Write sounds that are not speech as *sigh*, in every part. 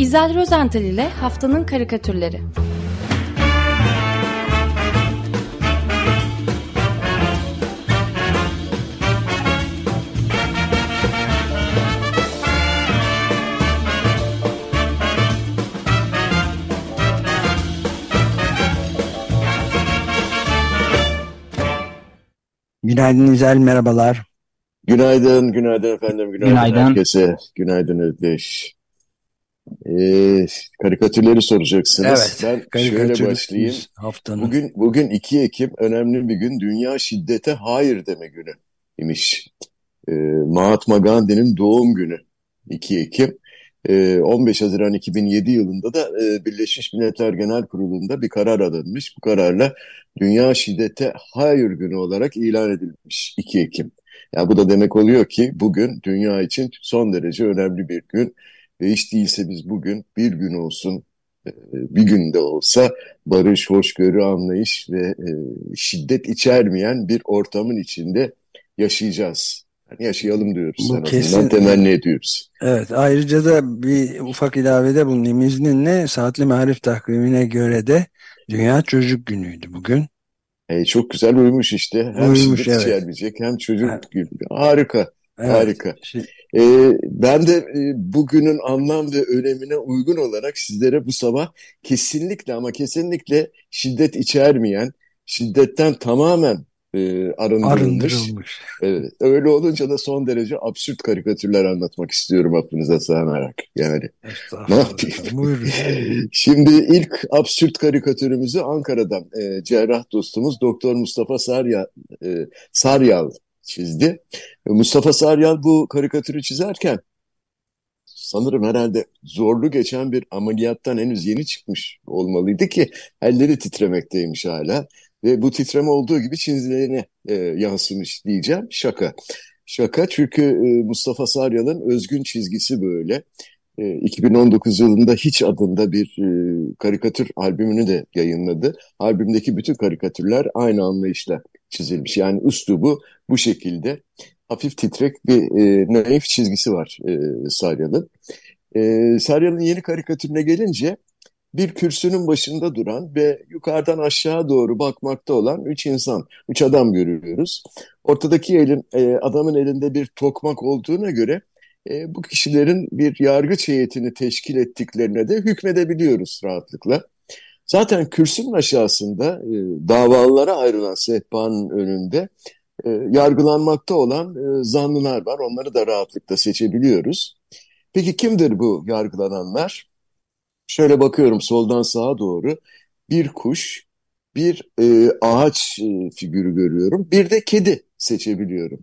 İzel Rozental ile Haftanın Karikatürleri Günaydın İzel, merhabalar. Günaydın, günaydın efendim, günaydın, Günaydın. herkese. Günaydın Özdeş. Ee, karikatürleri soracaksınız. Evet, Ben şöyle başlayayım. haftanın. Bugün bugün 2 Ekim önemli bir gün. Dünya Şiddete Hayır deme günü imiş. Ee, Mahatma Gandhi'nin doğum günü 2 Ekim. Ee, 15 Haziran 2007 yılında da e, Birleşmiş Milletler Genel Kurulu'nda bir karar alınmış. Bu kararla Dünya Şiddete Hayır Günü olarak ilan edilmiş 2 Ekim. Yani bu da demek oluyor ki bugün dünya için son derece önemli bir gün. Ve hiç değilse biz bugün bir gün olsun, e, bir günde olsa barış, hoşgörü, anlayış ve e, şiddet içermeyen bir ortamın içinde yaşayacağız. Yani yaşayalım diyoruz Bu kesin. temenni ediyoruz. Evet, ayrıca da bir ufak ilavede bulunayım izninle. Saatli Marif takvimine göre de Dünya Çocuk Günü'ydü bugün. E, çok güzel uymuş işte. Hem Uymuş, şiddet evet. içermeyecek hem çocuk Evet. günü. Harika, Evet. harika. Şi- Ee, ben de e, bugünün anlam ve önemine uygun olarak sizlere bu sabah kesinlikle ama kesinlikle şiddet içermeyen, şiddetten tamamen e, arındırılmış, Arındırılmış. evet, öyle olunca da son derece absürt karikatürler anlatmak istiyorum aklınıza sığınarak. Yani ne yapayım? *laughs* Şimdi ilk absürt karikatürümüzü Ankara'dan e, cerrah dostumuz Doktor Mustafa Saryal, e, Saryal çizdi. Mustafa Saryal bu karikatürü çizerken sanırım herhalde zorlu geçen bir ameliyattan henüz yeni çıkmış olmalıydı ki elleri titremekteymiş hala. Ve bu titreme olduğu gibi çizgilerine e, yansımış diyeceğim. Şaka. Şaka çünkü e, Mustafa Saryal'ın özgün çizgisi böyle. E, 2019 yılında Hiç adında bir e, karikatür albümünü de yayınladı. Albümdeki bütün karikatürler aynı anlayışla çizilmiş. Yani üslubu bu şekilde hafif titrek bir e, naif çizgisi var e, Saryal'ın. E, Saryal'ın yeni karikatürüne gelince bir kürsünün başında duran ve yukarıdan aşağı doğru bakmakta olan üç insan, üç adam görüyoruz. Ortadaki elin, e, adamın elinde bir tokmak olduğuna göre e, bu kişilerin bir yargıç heyetini teşkil ettiklerine de hükmedebiliyoruz rahatlıkla. Zaten kürsünün aşağısında e, davalılara ayrılan sehpanın önünde e, yargılanmakta olan e, zanlılar var. Onları da rahatlıkla seçebiliyoruz. Peki kimdir bu yargılananlar? Şöyle bakıyorum soldan sağa doğru bir kuş, bir e, ağaç e, figürü görüyorum. Bir de kedi seçebiliyorum.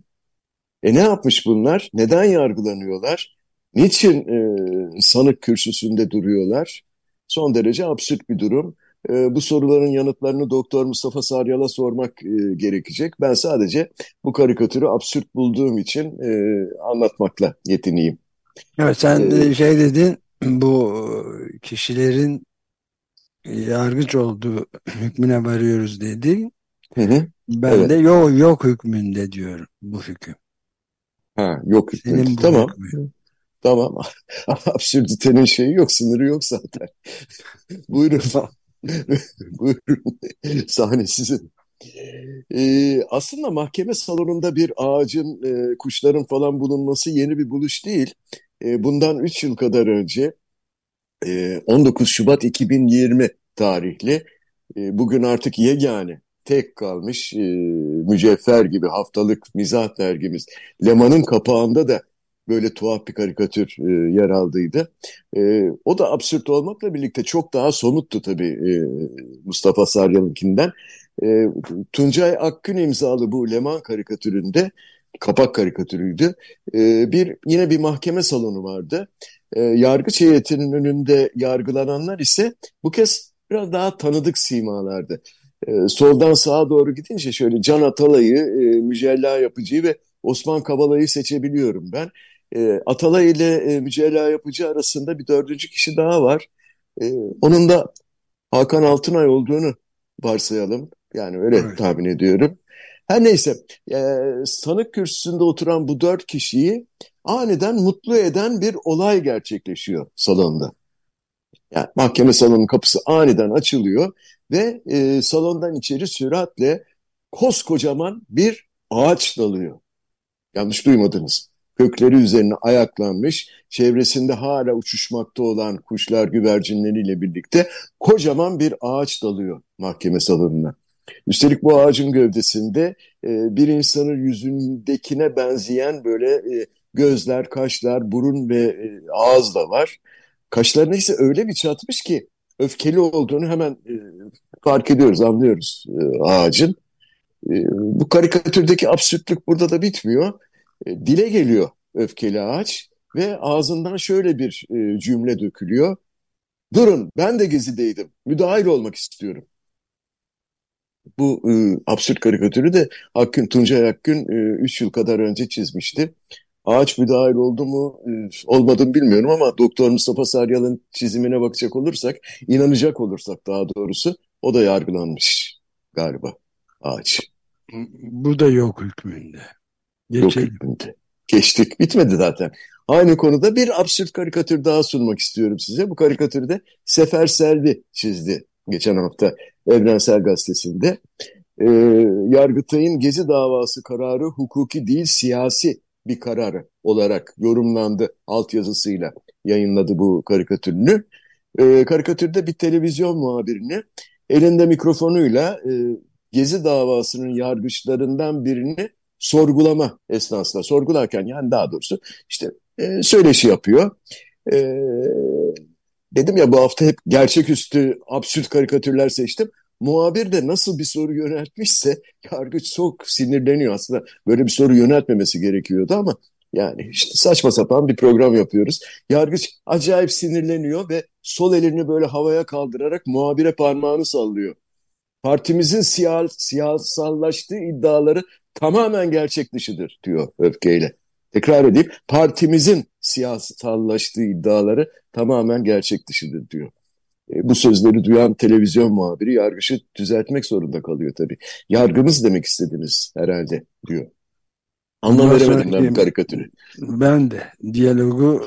E ne yapmış bunlar? Neden yargılanıyorlar? Niçin e, sanık kürsüsünde duruyorlar? Son derece absürt bir durum. E, bu soruların yanıtlarını Doktor Mustafa Saryal'a sormak e, gerekecek. Ben sadece bu karikatürü absürt bulduğum için e, anlatmakla yetineyim. Evet, sen E, de şey dedin, bu kişilerin yargıç olduğu hükmüne varıyoruz dedin. hı hı, Ben evet. de yok yok hükmünde diyorum bu hüküm. Ha, yok hükmü. Senin bu Tamam. hükmün. Tamam. *laughs* Absürditenin şeyi yok, sınırı yok zaten. *laughs* Buyurun. *laughs* Buyurun. Sahne sizin. Ee, aslında mahkeme salonunda bir ağacın, e, kuşların falan bulunması yeni bir buluş değil. E, bundan 3 yıl kadar önce e, 19 Şubat 2020 tarihli e, bugün artık yegane tek kalmış e, mücevher gibi haftalık mizah dergimiz Leman'ın kapağında da böyle tuhaf bir karikatür e, yer aldıydı. E, o da absürt olmakla birlikte çok daha somuttu tabii e, Mustafa Saryal'ınkinden. E, Tuncay Akgün imzalı bu Leman karikatüründe kapak karikatürüydü. E, bir yine bir mahkeme salonu vardı. E, yargıç heyetinin önünde yargılananlar ise bu kez biraz daha tanıdık simalardı. E, soldan sağa doğru gidince şöyle Can Atalay'ı, e, Mücella Yapıcı'yı ve Osman Kavala'yı seçebiliyorum ben. E, Atalay ile e, Mücella Yapıcı arasında bir dördüncü kişi daha var. E, onun da Hakan Altınay olduğunu varsayalım. Yani öyle Evet. tahmin ediyorum. Her neyse, e, sanık kürsüsünde oturan bu dört kişiyi aniden mutlu eden bir olay gerçekleşiyor salonda. Yani mahkeme salonunun kapısı aniden açılıyor ve e, salondan içeri süratle koskocaman bir ağaç dalıyor. Yanlış duymadınız. Kökleri üzerine ayaklanmış, çevresinde hala uçuşmakta olan kuşlar güvercinleriyle birlikte kocaman bir ağaç dalıyor mahkeme salonuna. Üstelik bu ağacın gövdesinde e, bir insanın yüzündekine benzeyen böyle e, gözler, kaşlar, burun ve e, ağız da var. Kaşlarına ise öyle bir çatmış ki öfkeli olduğunu hemen e, fark ediyoruz, anlıyoruz e, ağacın. E, bu karikatürdeki absürtlük burada da bitmiyor. E, dile geliyor öfkeli ağaç ve ağzından şöyle bir e, cümle dökülüyor. Durun ben de gezideydim, müdahil olmak istiyorum. Bu e, absürt karikatürü de Hakkın, Tuncay Hakkın 3 e, yıl kadar önce çizmişti. Ağaç müdahil oldu mu e, olmadı bilmiyorum ama Doktor Mustafa Saryal'ın çizimine bakacak olursak, inanacak olursak daha doğrusu o da yargılanmış galiba ağaç. Bu da yok hükmünde. Geçelim. Yok. Geçtik. Bitmedi zaten. Aynı konuda bir absürt karikatür daha sunmak istiyorum size. Bu karikatürü de Sefer Selvi çizdi geçen hafta Evrensel Gazetesi'nde. E, Yargıtay'ın Gezi davası kararı hukuki değil siyasi bir karar olarak yorumlandı altyazısıyla yayınladı bu karikatürünü. E, karikatürde bir televizyon muhabirini elinde mikrofonuyla e, Gezi davasının yargıçlarından birini sorgulama esnasında sorgularken yani daha doğrusu işte e, söyleşi yapıyor. E, dedim ya bu hafta hep gerçeküstü absürt karikatürler seçtim. Muhabir de nasıl bir soru yöneltmişse yargıç çok sinirleniyor. Aslında böyle bir soru yöneltmemesi gerekiyordu ama yani işte saçma sapan bir program yapıyoruz. Yargıç acayip sinirleniyor ve sol elini böyle havaya kaldırarak muhabire parmağını sallıyor. Partimizin siyah, siyasallaştığı iddiaları tamamen gerçek dışıdır diyor öfkeyle. Tekrar edeyim partimizin siyasallaştığı iddiaları tamamen gerçek dışıdır diyor. E, bu sözleri duyan televizyon muhabiri yargıçı düzeltmek zorunda kalıyor tabii. Yargımız demek istediniz herhalde diyor. Anlam veremedim ben bu karikatürü. Ben de diyalogu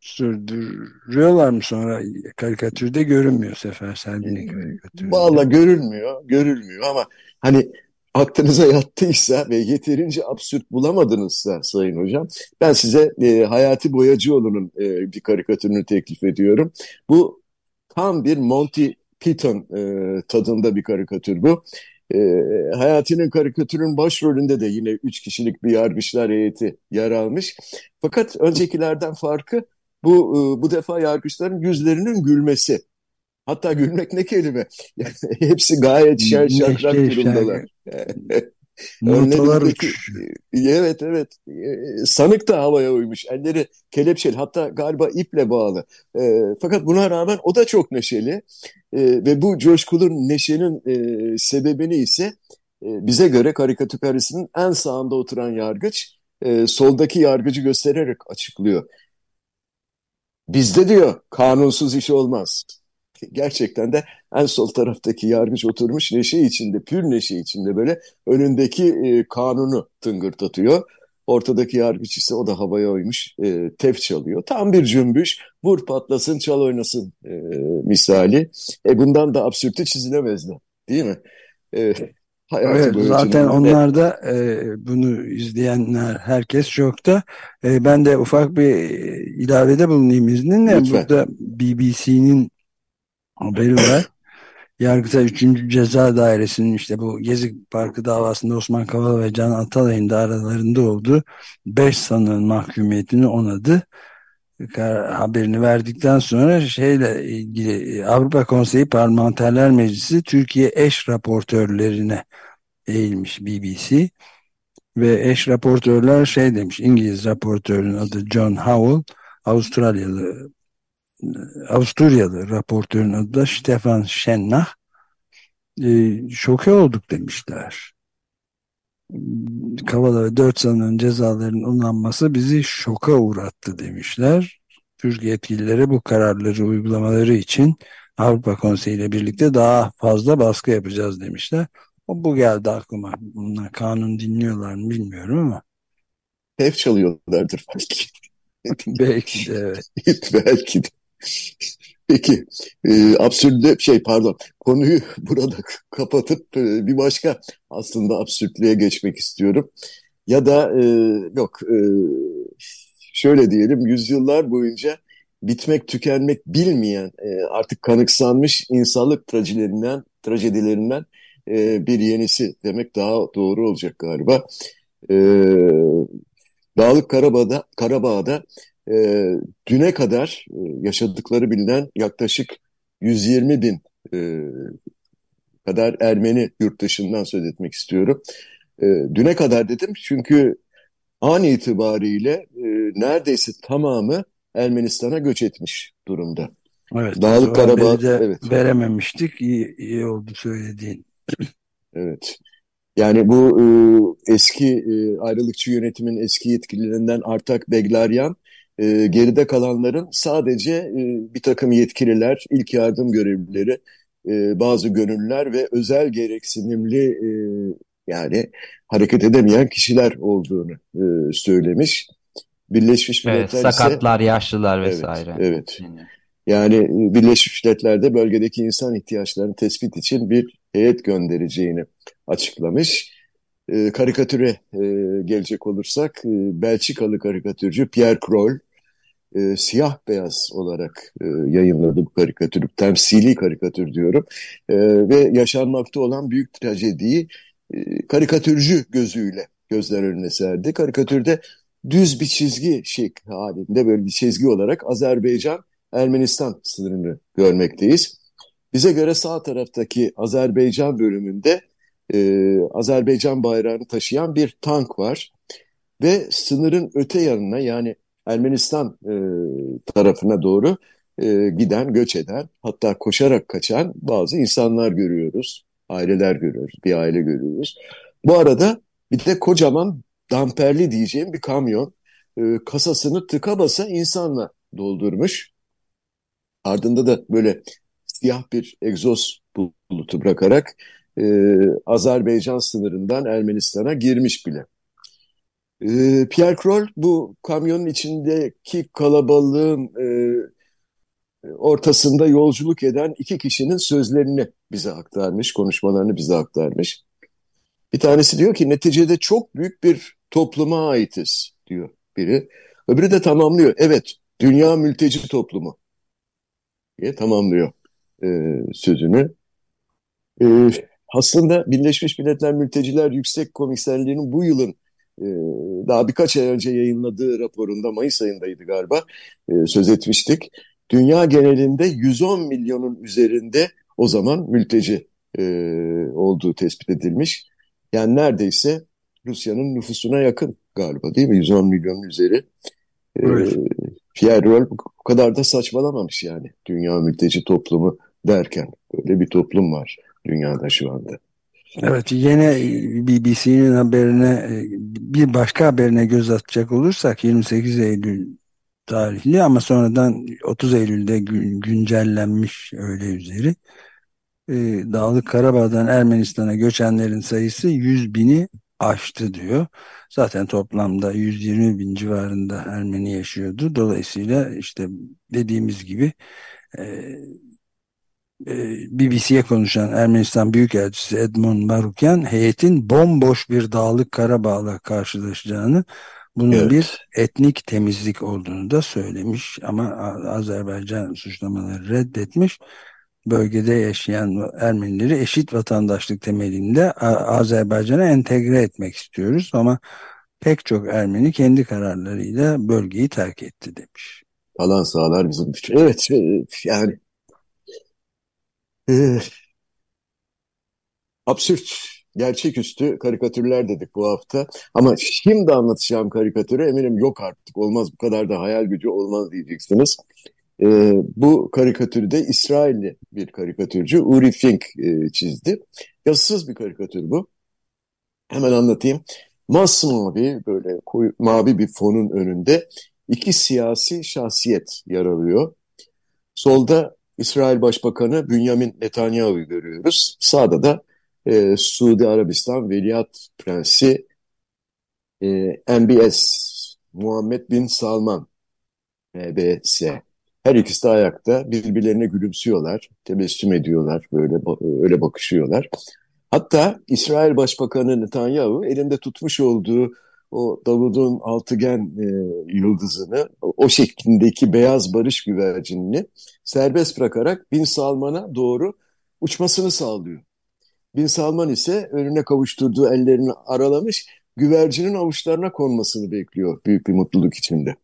sürdürüyorlar mı sonra karikatürde görünmüyor Sefer Selvi'nin karikatürü. Valla görülmüyor, görülmüyor ama hani aklınıza yattıysa ve yeterince absürt bulamadınızsa Sayın Hocam, ben size e, Hayati Boyacıoğlu'nun e, bir karikatürünü teklif ediyorum. Bu tam bir Monty Python e, tadında bir karikatür bu. E, Hayati'nin karikatürün başrolünde de yine üç kişilik bir yargıçlar heyeti yer almış. Fakat öncekilerden farkı bu e, bu defa yargıçların yüzlerinin gülmesi. Hatta gülmek ne kelime? *laughs* Yani hepsi gayet şen şakrak durumdalar. *laughs* *laughs* Önlerindeki, evet evet. Sanık da havaya uymuş. Elleri kelepçeli hatta galiba iple bağlı. E, fakat buna rağmen o da çok neşeli. E, ve bu coşkulu neşenin e, sebebini ise e, bize göre karikatürisinin en sağında oturan yargıç e, soldaki yargıcı göstererek açıklıyor. Bizde diyor kanunsuz iş olmaz gerçekten de en sol taraftaki yargıç oturmuş neşe içinde, pür neşe içinde böyle önündeki e, kanunu tıngırdatıyor. Ortadaki yargıç ise o da havaya oymuş, e, tef çalıyor. Tam bir cümbüş, vur patlasın, çal oynasın e, misali. E bundan da absürtü çizilemezdi, değil mi? E, evet, zaten onlar da e, bunu izleyenler herkes çok da e, ben de ufak bir ilavede bulunayım izninle. Lütfen. Burada BBC'nin haberi var. Yargıtay 3. Ceza Dairesi'nin işte bu Gezi Parkı davasında Osman Kavala ve Can Atalay'ın da aralarında olduğu 5 sanığın mahkumiyetini onadı. Haberini verdikten sonra şeyle ilgili Avrupa Konseyi Parlamenterler Meclisi Türkiye eş raportörlerine eğilmiş BBC ve eş raportörler şey demiş İngiliz raportörün adı John Howell Avustralyalı Avusturyalı raportörün adı da Stefan Schennach e, şoke olduk demişler. Kavala ve dört sanığın cezalarının onanması bizi şoka uğrattı demişler. Türk yetkilileri bu kararları uygulamaları için Avrupa Konseyi ile birlikte daha fazla baskı yapacağız demişler. O bu geldi aklıma. Bunlar kanun dinliyorlar mı bilmiyorum ama. Hep çalıyorlardır belki. belki de evet. *laughs* belki de. Peki, e, absürde şey pardon, konuyu *laughs* burada kapatıp e, bir başka aslında absürtlüğe geçmek istiyorum. Ya da e, yok, e, şöyle diyelim, yüzyıllar boyunca bitmek tükenmek bilmeyen, e, artık kanıksanmış insanlık trajedilerinden, trajedilerinden e, bir yenisi demek daha doğru olacak galiba. E, Dağlık Karabağ'da, Karabağ'da e, düne kadar e, yaşadıkları bilinen yaklaşık 120 bin e, kadar Ermeni yurt dışından söz etmek istiyorum. E, düne kadar dedim çünkü an itibariyle e, neredeyse tamamı Ermenistan'a göç etmiş durumda. Evet, Dağlık Karabağ evet. verememiştik. İyi, iyi oldu söylediğin. *clears throat* Evet. Yani bu e, eski e, ayrılıkçı yönetimin eski yetkililerinden Artak Beglaryan e, geride kalanların sadece e, bir takım yetkililer, ilk yardım görevlileri, e, bazı gönüllüler ve özel gereksinimli e, yani hareket edemeyen kişiler olduğunu e, söylemiş. Birleşmiş Milletler evet, sakatlar, ise, yaşlılar vesaire. Evet. evet. Yani e, Birleşmiş Milletler'de bölgedeki insan ihtiyaçlarını tespit için bir heyet göndereceğini açıklamış. E, karikatüre e, gelecek olursak e, Belçikalı karikatürcü Pierre Kroll e, siyah beyaz olarak e, yayınladı bu karikatürü. Temsili karikatür diyorum. E, ve yaşanmakta olan büyük trajediyi e, karikatürcü gözüyle gözler önüne serdi. Karikatürde düz bir çizgi şekli halinde böyle bir çizgi olarak Azerbaycan Ermenistan sınırını görmekteyiz. Bize göre sağ taraftaki Azerbaycan bölümünde e, Azerbaycan bayrağını taşıyan bir tank var. Ve sınırın öte yanına yani Ermenistan e, tarafına doğru e, giden, göç eden hatta koşarak kaçan bazı insanlar görüyoruz. Aileler görüyoruz, bir aile görüyoruz. Bu arada bir de kocaman damperli diyeceğim bir kamyon e, kasasını tıka basa insanla doldurmuş. Ardında da böyle siyah bir egzoz bulutu bırakarak e, Azerbaycan sınırından Ermenistan'a girmiş bile. E, Pierre Kroll bu kamyonun içindeki kalabalığın e, ortasında yolculuk eden iki kişinin sözlerini bize aktarmış, konuşmalarını bize aktarmış. Bir tanesi diyor ki neticede çok büyük bir topluma aitiz diyor biri. Öbürü de tamamlıyor. Evet, dünya mülteci toplumu diye tamamlıyor e, sözünü. E, aslında Birleşmiş Milletler Mülteciler Yüksek Komiserliği'nin bu yılın e, daha birkaç ay önce yayınladığı raporunda Mayıs ayındaydı galiba e, söz etmiştik. Dünya genelinde 110 milyonun üzerinde o zaman mülteci e, olduğu tespit edilmiş. Yani neredeyse Rusya'nın nüfusuna yakın galiba değil mi? 110 milyonun üzeri. Evet. Pierre Roll bu kadar da saçmalamamış yani dünya mülteci toplumu derken. Böyle bir toplum var dünyada şu anda. Evet yine BBC'nin haberine bir başka haberine göz atacak olursak 28 Eylül tarihli ama sonradan 30 Eylül'de güncellenmiş öyle üzeri. Dağlık Karabağ'dan Ermenistan'a göçenlerin sayısı 100 bini aştı diyor. Zaten toplamda 120 bin civarında Ermeni yaşıyordu. Dolayısıyla işte dediğimiz gibi e, BBC'ye konuşan Ermenistan Büyükelçisi Edmond Marukyan heyetin bomboş bir dağlık Karabağ'la karşılaşacağını bunun evet. bir etnik temizlik olduğunu da söylemiş ama Azerbaycan suçlamaları reddetmiş bölgede yaşayan Ermenileri eşit vatandaşlık temelinde Azerbaycan'a entegre etmek istiyoruz ama pek çok Ermeni kendi kararlarıyla bölgeyi terk etti demiş. Alan sağlar bizim için. Evet yani e, absürt gerçeküstü karikatürler dedik bu hafta. Ama şimdi anlatacağım karikatürü eminim yok artık olmaz bu kadar da hayal gücü olmaz diyeceksiniz. E, bu karikatürü de İsrailli bir karikatürcü Uri Fink e, çizdi. Yazısız bir karikatür bu. Hemen anlatayım. Masmavi böyle koyu, mavi bir fonun önünde iki siyasi şahsiyet yer alıyor. Solda İsrail Başbakanı Bünyamin Netanyahu'yu görüyoruz. Sağda da e, Suudi Arabistan Veliaht Prensi e, MBS Muhammed Bin Salman MBS Her ikisi de ayakta birbirlerine gülümsüyorlar, tebessüm ediyorlar, böyle öyle bakışıyorlar. Hatta İsrail Başbakanı Netanyahu elinde tutmuş olduğu o Davud'un altıgen e, yıldızını, o şeklindeki beyaz barış güvercinini serbest bırakarak Bin Salman'a doğru uçmasını sağlıyor. Bin Salman ise önüne kavuşturduğu ellerini aralamış, güvercinin avuçlarına konmasını bekliyor büyük bir mutluluk içinde.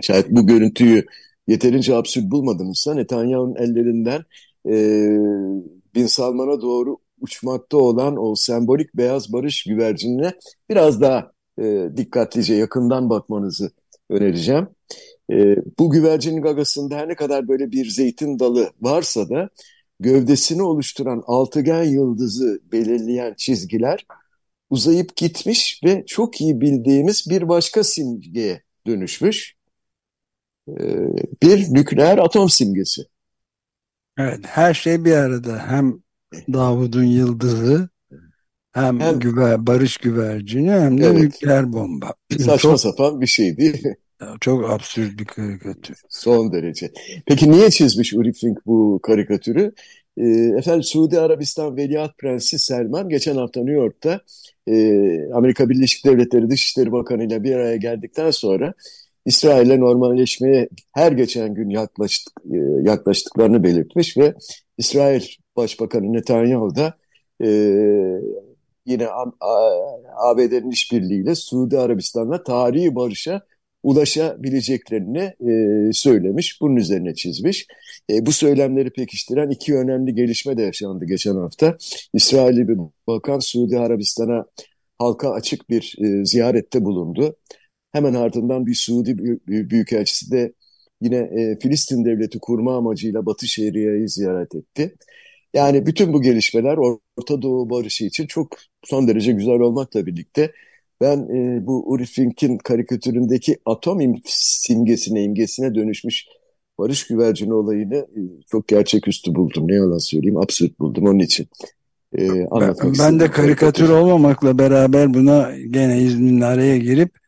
Şayet bu görüntüyü yeterince absürt bulmadınızsa Netanyahu'nun ellerinden e, Bin Salman'a doğru uçmakta olan o sembolik beyaz barış güvercinine biraz daha e, dikkatlice yakından bakmanızı önereceğim. E, bu güvercinin gagasında her ne kadar böyle bir zeytin dalı varsa da gövdesini oluşturan altıgen yıldızı belirleyen çizgiler uzayıp gitmiş ve çok iyi bildiğimiz bir başka simgeye dönüşmüş. E, bir nükleer atom simgesi. Evet, her şey bir arada. Hem Davud'un yıldızı hem, hem güver, barış güvercini hem de evet. nükleer bomba. *clears throat* Saçma çok, sapan bir şey değil mi? Çok absürt bir karikatür. Son derece. Peki niye çizmiş Uri Fink bu karikatürü? E, efendim Suudi Arabistan Veliaht Prensi Selman geçen hafta New York'ta e, Amerika Birleşik Devletleri Dışişleri Bakanı ile bir araya geldikten sonra İsrail'le normalleşmeye her geçen gün yaklaştık, e, yaklaştıklarını belirtmiş ve İsrail Başbakanı Netanyahu da e, yine ABD'nin işbirliğiyle Suudi Arabistan'la tarihi barışa ulaşabileceklerini e, söylemiş, bunun üzerine çizmiş. E, bu söylemleri pekiştiren iki önemli gelişme de yaşandı geçen hafta. İsrail'i bir bakan Suudi Arabistan'a halka açık bir e, ziyarette bulundu. Hemen ardından bir Suudi Büyükelçisi de yine e, Filistin devleti kurma amacıyla Batı Şeria'yı ziyaret etti. Yani bütün bu gelişmeler Orta Doğu barışı için çok son derece güzel olmakla birlikte ben e, bu Uri Fink'in karikatüründeki atom simgesine, imgesine dönüşmüş barış güvercini olayını e, çok gerçeküstü buldum. Ne yalan söyleyeyim, absürt buldum onun için. E, ben, ben de karikatür olmamakla beraber buna gene izninle araya girip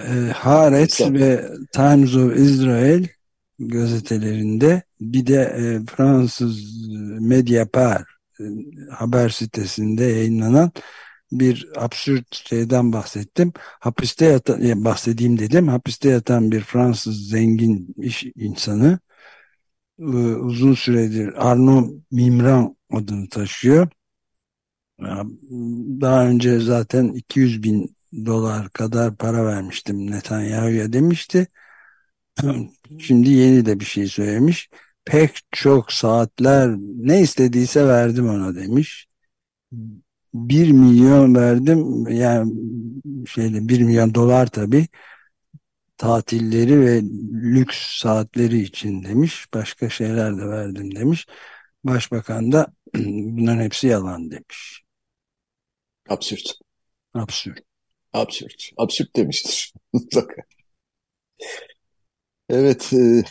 e, Haaretz ve Times of Israel gazetelerinde bir de e, Fransız Mediapart e, haber sitesinde yayınlanan bir absürt şeyden bahsettim. Hapiste yatan, e, bahsedeyim dedim. Hapiste yatan bir Fransız zengin iş insanı e, uzun süredir Arnaud Mimran adını taşıyor. Daha önce zaten 200 bin dolar kadar para vermiştim Netanyahu'ya demişti. *clears throat* Şimdi yeni de bir şey söylemiş. Pek çok saatler ne istediyse verdim ona demiş. Bir milyon verdim yani şeyde bir milyon dolar tabi tatilleri ve lüks saatleri için demiş. Başka şeyler de verdim demiş. Başbakan da *clears throat* bunların hepsi yalan demiş. Absürt. Absürt. Absürt. Absürt demiştir. *laughs* Mutlaka. Evet. E,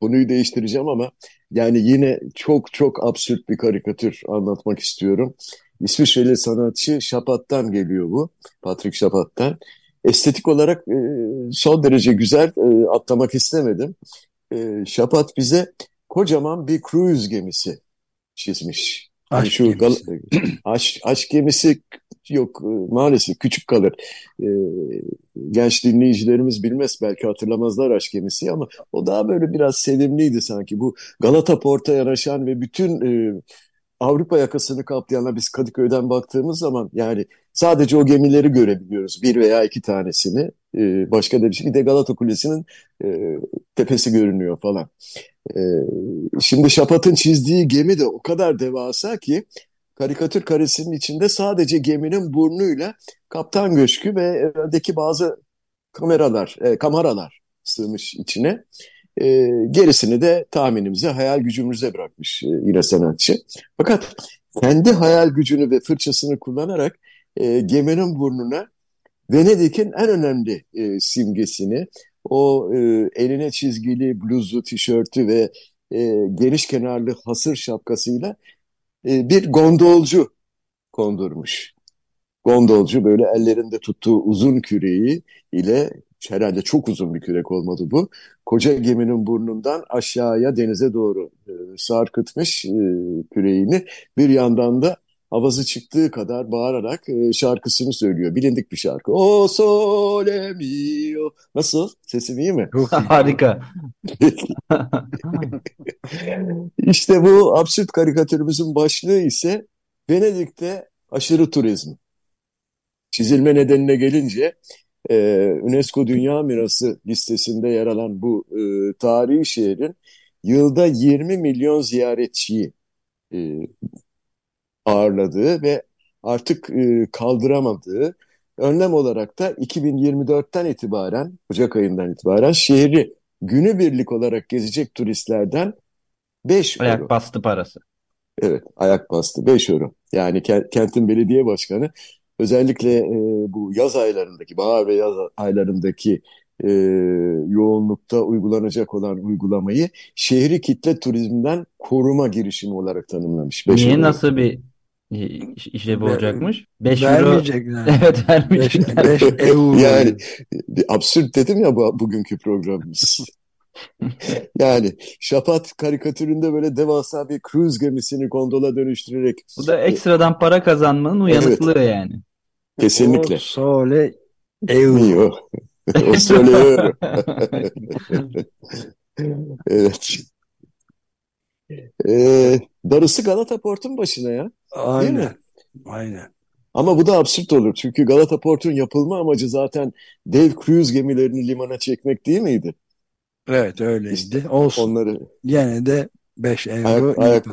konuyu değiştireceğim ama yani yine çok çok absürt bir karikatür anlatmak istiyorum. İsviçreli sanatçı Şapat'tan geliyor bu. Patrick Şapat'tan. Estetik olarak e, son derece güzel e, atlamak istemedim. E, Şapat bize kocaman bir cruise gemisi çizmiş. Aşk şu gemisi. *clears throat* aşk, aşk gemisi yok e, maalesef küçük kalır. E, genç dinleyicilerimiz bilmez belki hatırlamazlar aşk gemisi ama o daha böyle biraz sevimliydi sanki. Bu Galata Port'a yanaşan ve bütün e, Avrupa yakasını kaplayanlar biz Kadıköy'den baktığımız zaman yani sadece o gemileri görebiliyoruz. Bir veya iki tanesini. E, başka da bir şey. Bir de Galata Kulesi'nin e, tepesi görünüyor falan. E, şimdi Şapat'ın çizdiği gemi de o kadar devasa ki karikatür karesinin içinde sadece geminin burnuyla kaptan köşkü ve öndeki bazı kameralar, e, kameralar sığmış içine. E, gerisini de tahminimize, hayal gücümüze bırakmış e, yine sanatçı. Fakat kendi hayal gücünü ve fırçasını kullanarak e, geminin burnuna Venedik'in en önemli e, simgesini, o e, eline çizgili bluzu, tişörtü ve e, geniş kenarlı hasır şapkasıyla e, bir gondolcu kondurmuş. Gondolcu böyle ellerinde tuttuğu uzun küreği ile herhalde çok uzun bir kürek olmadı bu. Koca geminin burnundan aşağıya denize doğru e, sarkıtmış e, küreğini. Bir yandan da havası çıktığı kadar bağırarak e, şarkısını söylüyor. Bilindik bir şarkı. O sole mio. Nasıl? Sesim iyi mi? *laughs* Harika. İşte bu absürt karikatürümüzün başlığı ise Venedik'te aşırı turizm. Çizilme nedenine gelince e, UNESCO Dünya Mirası listesinde yer alan bu e, tarihi şehrin yılda 20 milyon ziyaretçiyi e, ağırladığı ve artık e, kaldıramadığı önlem olarak da 2024'ten itibaren, Ocak ayından itibaren şehri günübirlik olarak gezecek turistlerden 5 euro. Ayak bastı parası. Evet, ayak bastı 5 euro. Yani kentin belediye başkanı özellikle e, bu yaz aylarındaki, bahar ve yaz aylarındaki e, yoğunlukta uygulanacak olan uygulamayı şehri kitle turizmden koruma girişimi olarak tanımlamış. Beş Niye nasıl bir işlevi olacakmış? 5 euro. Vermeyecekler. *laughs* Evet vermeyecekler. 5 euro. *laughs* Yani absürt dedim ya bu, bugünkü programımız. *laughs* yani Şapat karikatüründe böyle devasa bir cruise gemisini gondola dönüştürerek. Bu da ekstradan para kazanmanın uyanıklığı evet. yani. Kesinlikle. O sole euro. o sole euro. evet. Ee, darısı Galata Port'un başına ya. Aynen. Aynen. Ama bu da absürt olur. Çünkü Galata Port'un yapılma amacı zaten dev cruise gemilerini limana çekmek değil miydi? Evet öyleydi. İşte Olsun. Onları Yine de 5 euro ayak, ayak,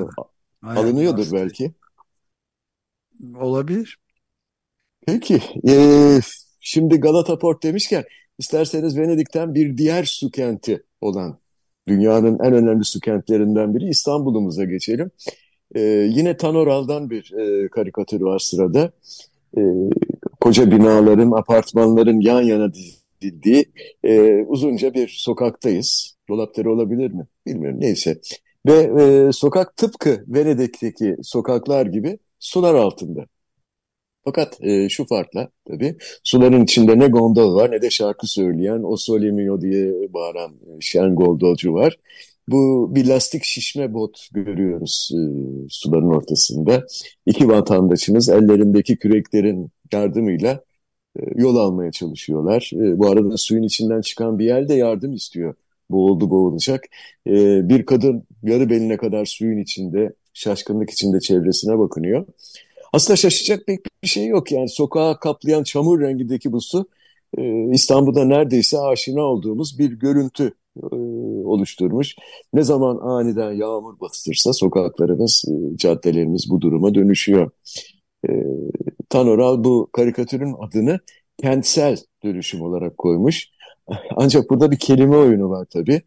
ayak alınıyordur bastı. belki. Olabilir. Peki. Ee, şimdi Galata Port demişken isterseniz Venedik'ten bir diğer su kenti olan dünyanın en önemli su kentlerinden biri İstanbul'umuza geçelim. Ee, yine Tanoral'dan bir e, karikatür var sırada. Ee, koca binaların, apartmanların yan yana dizildiği e, uzunca bir sokaktayız. Dolapları olabilir mi? Bilmiyorum neyse. Ve e, sokak tıpkı Venedik'teki sokaklar gibi sular altında. Fakat e, şu farkla tabii suların içinde ne gondol var ne de şarkı söyleyen o sole mio diye bağıran e, şen gondolcu var. Bu bir lastik şişme bot görüyoruz e, suların ortasında. İki vatandaşımız ellerindeki küreklerin yardımıyla e, yol almaya çalışıyorlar. E, bu arada suyun içinden çıkan bir yerde yardım istiyor. Boğuldu boğulacak. E, bir kadın yarı beline kadar suyun içinde şaşkınlık içinde çevresine bakınıyor. Aslında şaşacak pek bir şey yok yani sokağa kaplayan çamur rengindeki bu su e, İstanbul'da neredeyse aşina olduğumuz bir görüntü e, oluşturmuş. Ne zaman aniden yağmur bastırsa sokaklarımız, e, caddelerimiz bu duruma dönüşüyor. E, Tanoral bu karikatürün adını kentsel dönüşüm olarak koymuş. *laughs* Ancak burada bir kelime oyunu var tabii.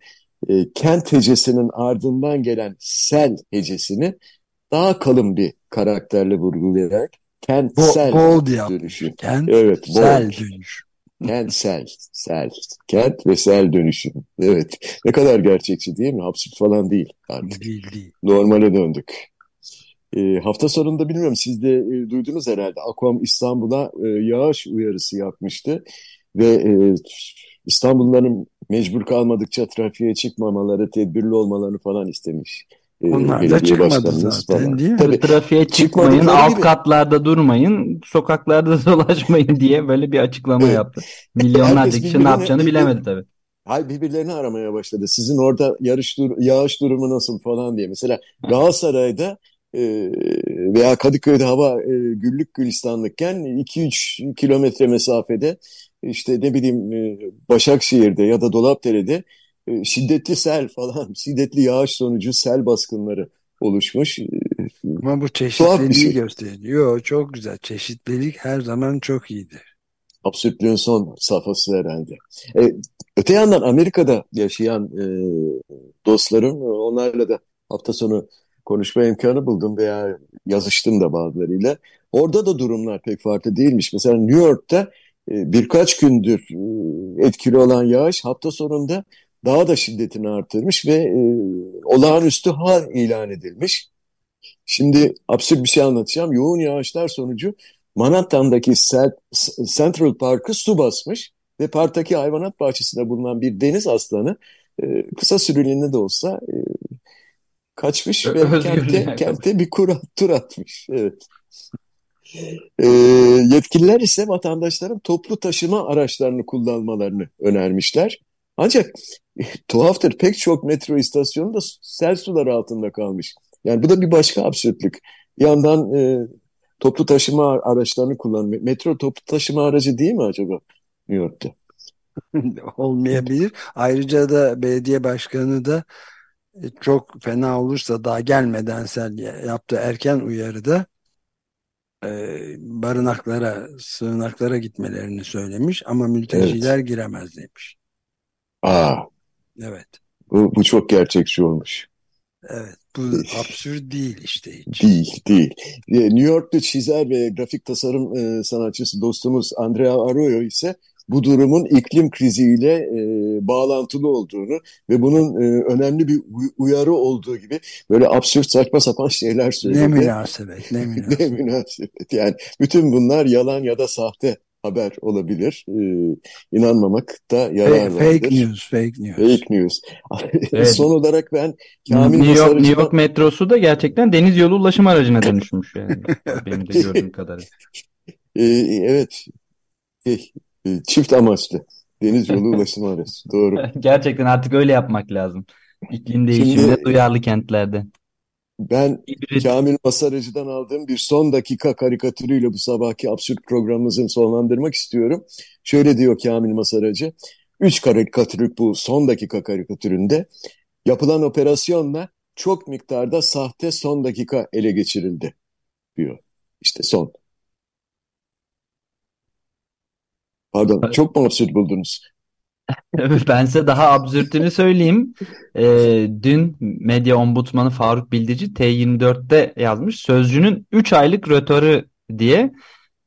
E, kent hecesinin ardından gelen sel hecesini daha kalın bir karakterle vurgulayarak kentsel Bo bold dönüşüm. Kent, evet, bold. dönüşüm. Kentsel, sel, kent ve sel dönüşüm. Evet, ne kadar gerçekçi değil mi? Absürt falan değil artık. Değil, değil. Normale döndük. E, hafta sonunda bilmiyorum siz de e, duydunuz herhalde. Aquam İstanbul'a e, yağış uyarısı yapmıştı. Ve e, İstanbulluların mecbur kalmadıkça trafiğe çıkmamaları, tedbirli olmalarını falan istemiş. E, Onlar da çıkmadı zaten falan. değil mi? Tabii, Trafiğe çıkmayın, alt gibi. katlarda durmayın, sokaklarda *laughs* dolaşmayın diye böyle bir açıklama evet. yaptı. Milyonlarca kişi ne yapacağını bilemedi tabii. Hay birbirlerini aramaya başladı. Sizin orada yarış dur yağış durumu nasıl falan diye. Mesela Galatasaray'da e, veya Kadıköy'de hava e, güllük gülistanlıkken 2-3 kilometre mesafede işte ne bileyim e, Başakşehir'de ya da Dolapdere'de e, şiddetli sel falan, *laughs* şiddetli yağış sonucu sel baskınları oluşmuş. Ama bu çeşitliliği şey. gösteriyor. Çok güzel. Çeşitlilik her zaman çok iyidir. Absürtlüğün son safhası herhalde. E, öte yandan Amerika'da yaşayan e, dostlarım, onlarla da hafta sonu konuşma imkanı buldum veya yazıştım da bazılarıyla. Orada da durumlar pek farklı değilmiş. Mesela New York'ta e, birkaç gündür e, etkili olan yağış hafta sonunda daha da şiddetini artırmış ve e, olağanüstü hal ilan edilmiş. Şimdi absürt bir şey anlatacağım. Yoğun yağışlar sonucu Manhattan'daki Central Park'ı su basmış ve parktaki hayvanat bahçesinde bulunan bir deniz aslanı e, kısa süreliğine de olsa e, kaçmış ve kente, kente bir kura, tur atmış. Evet. E, yetkililer ise vatandaşların toplu taşıma araçlarını kullanmalarını önermişler. Ancak tuhaftır pek çok metro istasyonu da sel suları altında kalmış. Yani bu da bir başka absürtlük. Bir yandan e, toplu taşıma araçlarını kullanmıyor. Metro toplu taşıma aracı değil mi acaba New York'ta? *laughs* Olmayabilir. Ayrıca da belediye başkanı da e, çok fena olursa daha gelmeden sel yaptığı erken uyarıda e, barınaklara, sığınaklara gitmelerini söylemiş ama mülteciler evet. giremez demiş. Aa. Evet. Bu, bu çok gerçekçi olmuş. Evet, bu *laughs* absürt değil işte hiç. Değil, değil. E, New York'ta çizer ve grafik tasarım e, sanatçısı dostumuz Andrea Arroyo ise bu durumun iklim kriziyle e, bağlantılı olduğunu ve bunun e, önemli bir uyarı olduğu gibi böyle absürt saçma sapan şeyler söyledi. Ne münasebet, ne *laughs* münasebet. ne münasebet. Yani bütün bunlar yalan ya da sahte haber olabilir. Ee, inanmamak da yarar fake, vardır. Fake news, fake news. Fake news. *laughs* evet. Son olarak ben Kamil New York, New York metrosu da gerçekten deniz yolu ulaşım aracına dönüşmüş yani. *laughs* Benim de gördüğüm kadarıyla. Ee, evet. Şey, e, çift amaçlı. Deniz yolu ulaşım aracı. Doğru. *laughs* gerçekten artık öyle yapmak lazım. İklim değişimine Şimdi, duyarlı kentlerde. Ben. Kamil Masaracı'dan aldığım bir son dakika karikatürüyle bu sabahki absürt programımızın sonlandırmak istiyorum. Şöyle diyor Kamil Masaracı. Üç karikatürlük bu son dakika karikatüründe yapılan operasyonla çok miktarda sahte son dakika ele geçirildi diyor. İşte son. Pardon, çok mu absürt buldunuz? *laughs* Ben size daha absürtünü söyleyeyim. Ee, dün medya ombudsmanı Faruk Bildici T24'te yazmış. Sözcünün 3 aylık rötarı diye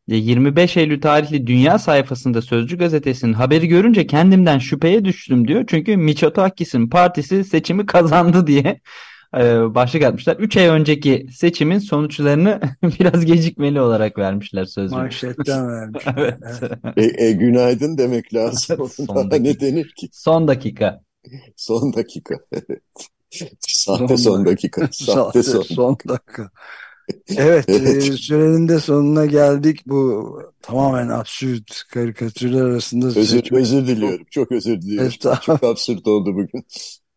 25 e, Eylül tarihli Dünya sayfasında Sözcü gazetesinin haberi görünce kendimden şüpheye düştüm diyor. Çünkü Miçotakis'in partisi seçimi kazandı diye e, başlık atmışlar. 3 ay önceki seçimin sonuçlarını *laughs* biraz gecikmeli olarak vermişler sözcüğü. Manşetten vermiş. *laughs* evet. E, e, günaydın demek lazım. *laughs* son dakika. ne denir ki? Son dakika. Son dakika. Sahte son dakika. Sahte son, son dakika. Evet, evet. E, sürenin de sonuna geldik. Bu tamamen absürt karikatürler arasında. Özür, özür diliyorum. Çok özür diliyorum. Evet, Çok absürt oldu bugün.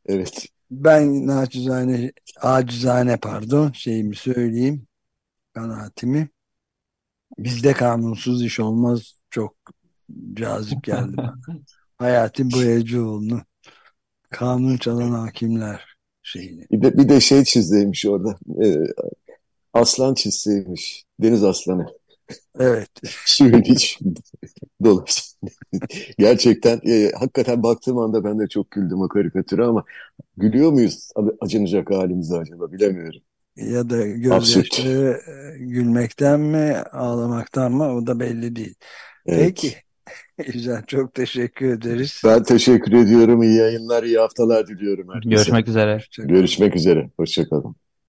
Evet. Ben naçizane, acizane pardon şeyimi söyleyeyim. Kanaatimi. Bizde kanunsuz iş olmaz. Çok cazip geldi bana. *laughs* Hayati Boyacıoğlu'nu kanun çalan hakimler şeyini. Bir de, bir de şey çizdeymiş orada. Ee, aslan çizseymiş. Deniz aslanı. Evet. Suyun içinde dolaşsın. Gerçekten e, hakikaten baktığım anda ben de çok güldüm o karikatüre ama gülüyor muyuz acınacak halimize acaba bilemiyorum. Ya da gözyaşları e, gülmekten mi ağlamaktan mı o da belli değil. Evet. Peki. *laughs* Güzel çok teşekkür ederiz. Ben teşekkür ediyorum. İyi yayınlar, iyi haftalar diliyorum herkese. Görüşmek üzere. Görüşmek üzere. Hoşçakalın.